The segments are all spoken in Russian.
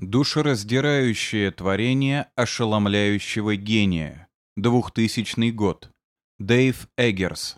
Душераздирающее творение ошеломляющего гения. 2000 год. Дэйв Эггерс.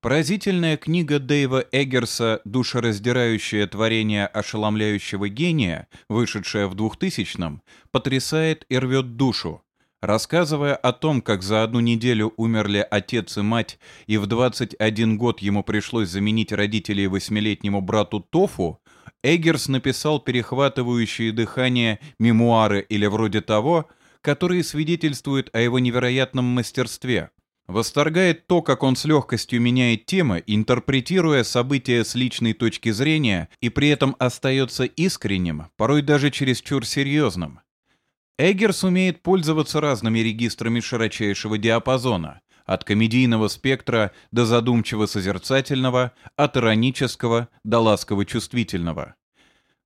Поразительная книга Дэйва Эггерса «Душераздирающее творение ошеломляющего гения», вышедшая в 2000-м, потрясает и рвет душу. Рассказывая о том, как за одну неделю умерли отец и мать, и в 21 год ему пришлось заменить родителей восьмилетнему брату Тофу, Эггерс написал перехватывающие дыхание мемуары или вроде того, которые свидетельствуют о его невероятном мастерстве. Восторгает то, как он с легкостью меняет темы, интерпретируя события с личной точки зрения и при этом остается искренним, порой даже чересчур серьезным. Эггерс умеет пользоваться разными регистрами широчайшего диапазона, от комедийного спектра до задумчиво-созерцательного, от иронического до ласково-чувствительного.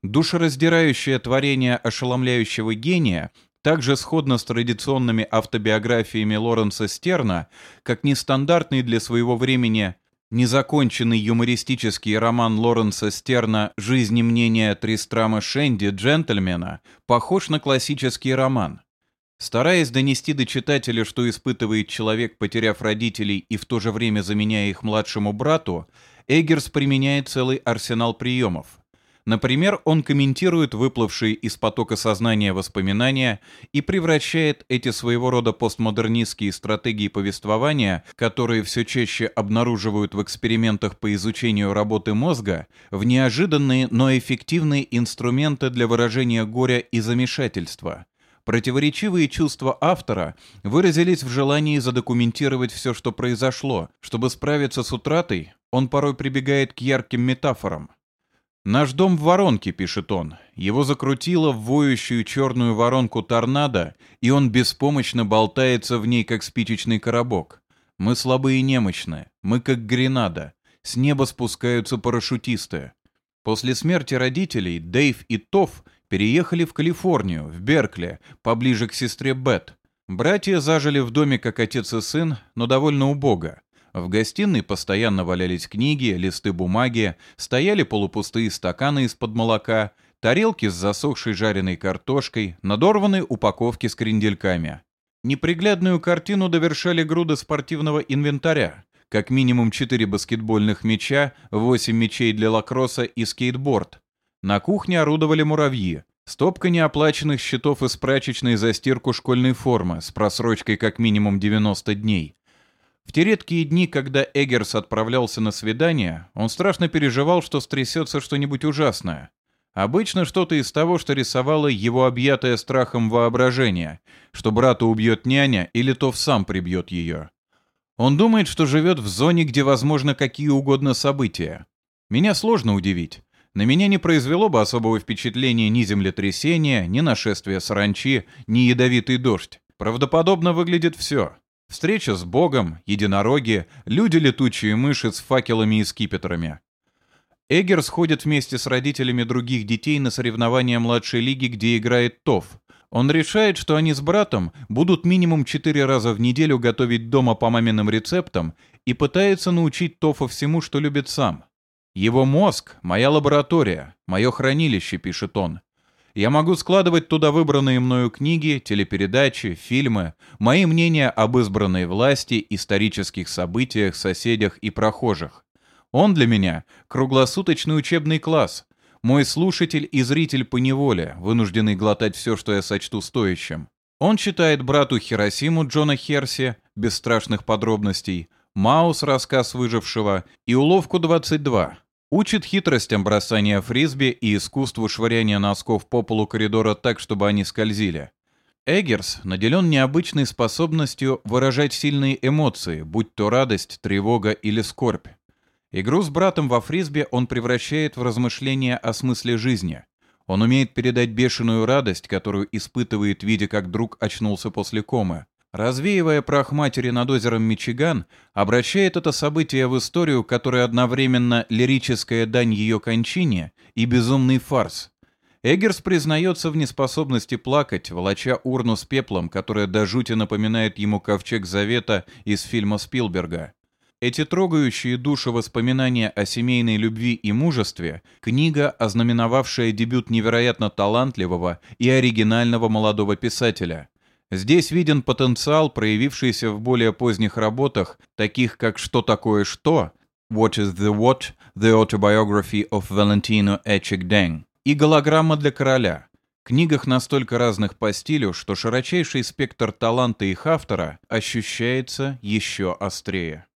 Душераздирающее творение ошеломляющего гения также сходно с традиционными автобиографиями Лоренса Стерна, как нестандартный для своего времени незаконченный юмористический роман Лоренса Стерна «Жизнь и мнение Тристрама Шенди, джентльмена» похож на классический роман. Стараясь донести до читателя, что испытывает человек, потеряв родителей и в то же время заменяя их младшему брату, Эггерс применяет целый арсенал приемов. Например, он комментирует выплывшие из потока сознания воспоминания и превращает эти своего рода постмодернистские стратегии повествования, которые все чаще обнаруживают в экспериментах по изучению работы мозга, в неожиданные, но эффективные инструменты для выражения горя и замешательства – Противоречивые чувства автора выразились в желании задокументировать все, что произошло. Чтобы справиться с утратой, он порой прибегает к ярким метафорам. «Наш дом в воронке», — пишет он. Его закрутило в воющую черную воронку торнадо, и он беспомощно болтается в ней, как спичечный коробок. Мы слабые и немощные, мы как гренада. С неба спускаются парашютисты. После смерти родителей Дэйв и Тофф переехали в Калифорнию, в Беркли, поближе к сестре Бет. Братья зажили в доме как отец и сын, но довольно убого. В гостиной постоянно валялись книги, листы бумаги, стояли полупустые стаканы из-под молока, тарелки с засохшей жареной картошкой, надорванные упаковки с крендельками. Неприглядную картину довершали груды спортивного инвентаря. Как минимум 4 баскетбольных мяча, 8 мячей для лакросса и скейтборд, на кухне орудовали муравьи. Стопка неоплаченных счетов из прачечной за стирку школьной формы с просрочкой как минимум 90 дней. В те редкие дни, когда Эггерс отправлялся на свидание, он страшно переживал, что стрясется что-нибудь ужасное. Обычно что-то из того, что рисовало его объятое страхом воображение, что брата убьет няня или то сам прибьет ее. Он думает, что живет в зоне, где возможно какие угодно события. Меня сложно удивить. На меня не произвело бы особого впечатления ни землетрясение, ни нашествие саранчи, ни ядовитый дождь. Правдоподобно выглядит все. Встреча с Богом, единороги, люди-летучие мыши с факелами и скипетрами. Эггер сходит вместе с родителями других детей на соревнования младшей лиги, где играет ТОВ. Он решает, что они с братом будут минимум 4 раза в неделю готовить дома по маминым рецептам и пытается научить Тофа всему, что любит сам. «Его мозг — моя лаборатория, мое хранилище», — пишет он. «Я могу складывать туда выбранные мною книги, телепередачи, фильмы, мои мнения об избранной власти, исторических событиях, соседях и прохожих. Он для меня — круглосуточный учебный класс, мой слушатель и зритель по неволе, вынужденный глотать все, что я сочту стоящим. Он читает брату Хиросиму Джона Херси, без страшных подробностей, Маус, рассказ выжившего, и уловку 22, Учит хитростям бросания фрисби и искусству швыряния носков по полу коридора так, чтобы они скользили. Эггерс наделен необычной способностью выражать сильные эмоции, будь то радость, тревога или скорбь. Игру с братом во фрисби он превращает в размышления о смысле жизни. Он умеет передать бешеную радость, которую испытывает, видя, как друг очнулся после комы развеивая прах матери над озером Мичиган, обращает это событие в историю, которая одновременно лирическая дань ее кончине и безумный фарс. Эггерс признается в неспособности плакать, волоча урну с пеплом, которая до жути напоминает ему ковчег Завета из фильма Спилберга. Эти трогающие душу воспоминания о семейной любви и мужестве – книга, ознаменовавшая дебют невероятно талантливого и оригинального молодого писателя. Здесь виден потенциал, проявившийся в более поздних работах, таких как «Что такое что?», «What is the What?», «The Autobiography of Valentino Echegdeng» и «Голограмма для короля», книгах настолько разных по стилю, что широчайший спектр таланта их автора ощущается еще острее.